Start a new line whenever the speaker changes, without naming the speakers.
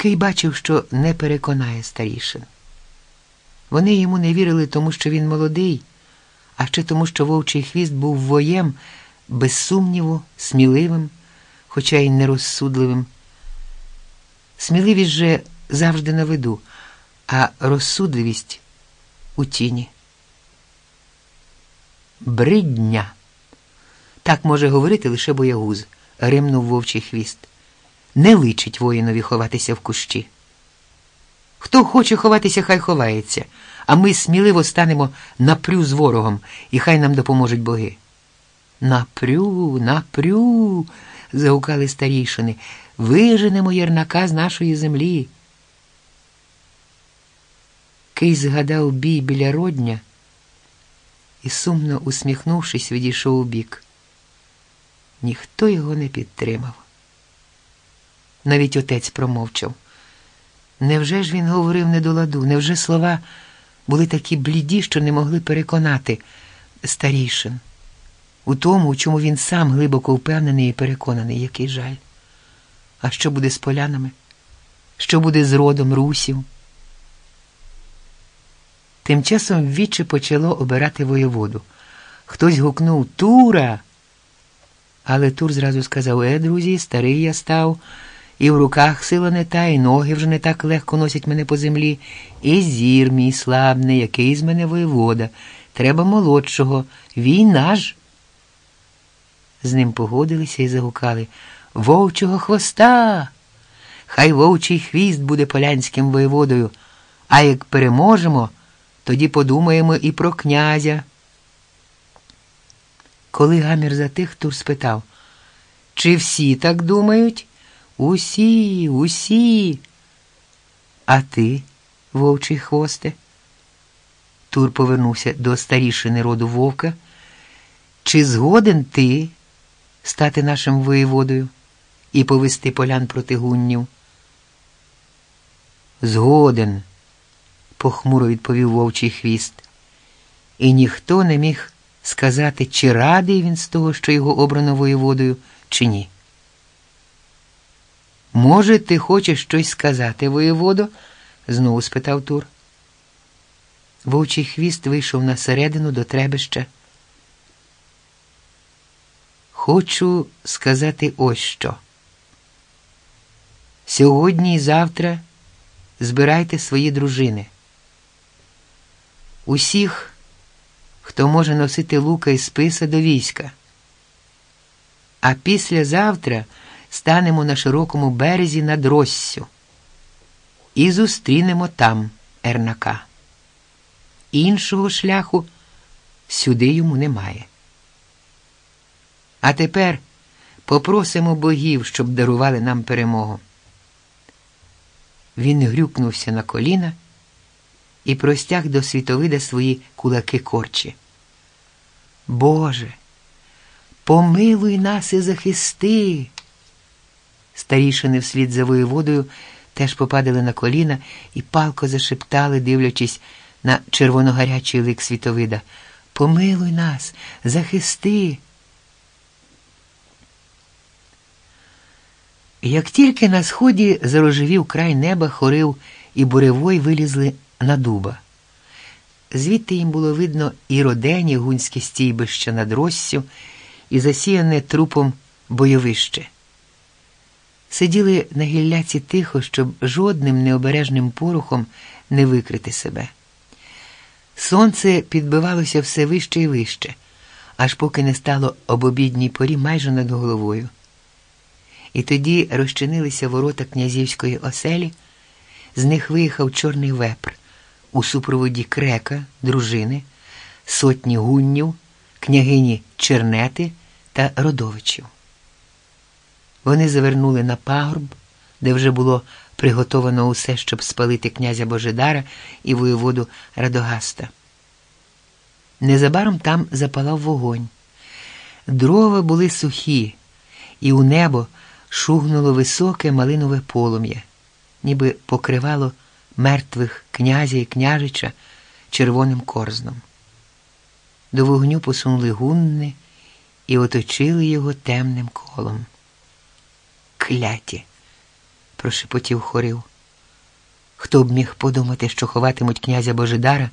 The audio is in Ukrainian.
Кий бачив, що не переконає старішин. Вони йому не вірили, тому що він молодий, а ще тому, що вовчий хвіст був воєм, без сумніву, сміливим, хоча й нерозсудливим. Сміливість же завжди на виду, а розсудливість у тіні. Бридня. Так може говорити лише боягуз, римнув вовчий хвіст. Не личить воїнові ховатися в кущі. Хто хоче ховатися, хай ховається, а ми сміливо станемо напрю з ворогом, і хай нам допоможуть боги. Напрю, напрю, загукали старішини, виженемо ярнака з нашої землі. Кий згадав бій біля родня і, сумно усміхнувшись, відійшов у бік. Ніхто його не підтримав. Навіть отець промовчав. Невже ж він говорив не до ладу? Невже слова були такі бліді, що не могли переконати старішин? У тому, у чому він сам глибоко впевнений і переконаний, який жаль. А що буде з полянами? Що буде з родом русів? Тим часом віче почало обирати воєводу. Хтось гукнув Тура. Але Тур зразу сказав: Е, друзі, старий я став, і в руках сила не та, і ноги вже не так легко носять мене по землі, і зір мій слабний, який з мене воєвода. Треба молодшого. Війна ж. З ним погодилися і загукали Вовчого хвоста. Хай вовчий хвіст буде полянським воєводою, а як переможемо, тоді подумаємо і про князя. Коли гамір затих, Тур спитав, чи всі так думають? Усі, усі. А ти, вовчий хвосте? Тур повернувся до старішини роду вовка. Чи згоден ти стати нашим воєводою і повести полян проти гуннів? Згоден, похмуро відповів вовчий хвіст, і ніхто не міг сказати, чи радий він з того, що його обрано воєводою, чи ні. Може, ти хочеш щось сказати, воєводо? знову спитав Тур. Вовчий хвіст вийшов на середину до требища. Хочу сказати ось що. Сьогодні і завтра збирайте свої дружини. Усіх, хто може носити лука і списа до війська. А післязавтра станемо на широкому березі над Россю і зустрінемо там Ернака. Іншого шляху сюди йому немає. А тепер попросимо богів, щоб дарували нам перемогу. Він грюкнувся на коліна і простяг до світовида свої кулаки корчі. Боже, помилуй нас і захисти. Старішини вслід за воєводою теж попадали на коліна і палко зашептали, дивлячись на червоногарячий лик світовида. Помилуй нас, захисти. Як тільки на сході зарожевів край неба, хорив і буревой вилізли на дуба. Звідти їм було видно і родені гунське стійбище над Россю, і засіяне трупом бойовище. Сиділи на гілляці тихо, щоб жодним необережним порухом не викрити себе. Сонце підбивалося все вище і вище, аж поки не стало об обідній порі майже над головою. І тоді розчинилися ворота князівської оселі, з них виїхав чорний вепр у супроводі крека, дружини, сотні гуннів, княгині Чернети та родовичів. Вони завернули на пагорб, де вже було приготовано усе, щоб спалити князя Божидара і воєводу Радогаста. Незабаром там запалав вогонь. Дрова були сухі, і у небо шугнуло високе малинове полум'я, ніби покривало мертвих князя і княжича червоним корзном. До вогню посунули гунни і оточили його темним колом. Кляті, прошепотів хорив. Хто б міг подумати, що ховатимуть князя Божидара